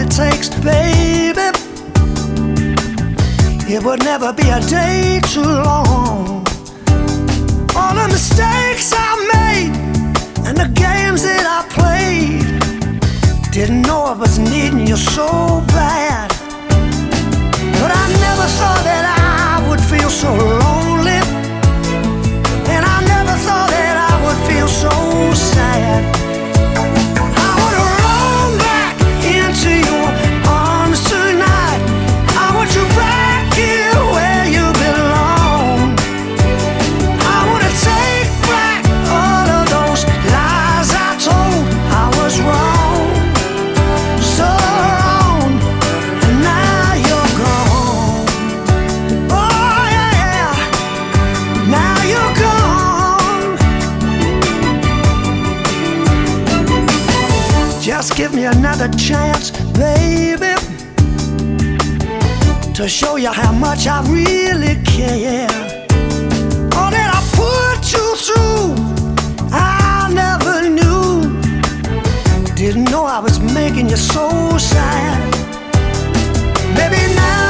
it takes, baby, it would never be a day too long. All the mistakes I made and the games that I played, didn't know I was needing you so bad. I Give me another chance, baby, to show you how much I really care. All that I put you through, I never knew. Didn't know I was making you so sad. Maybe now.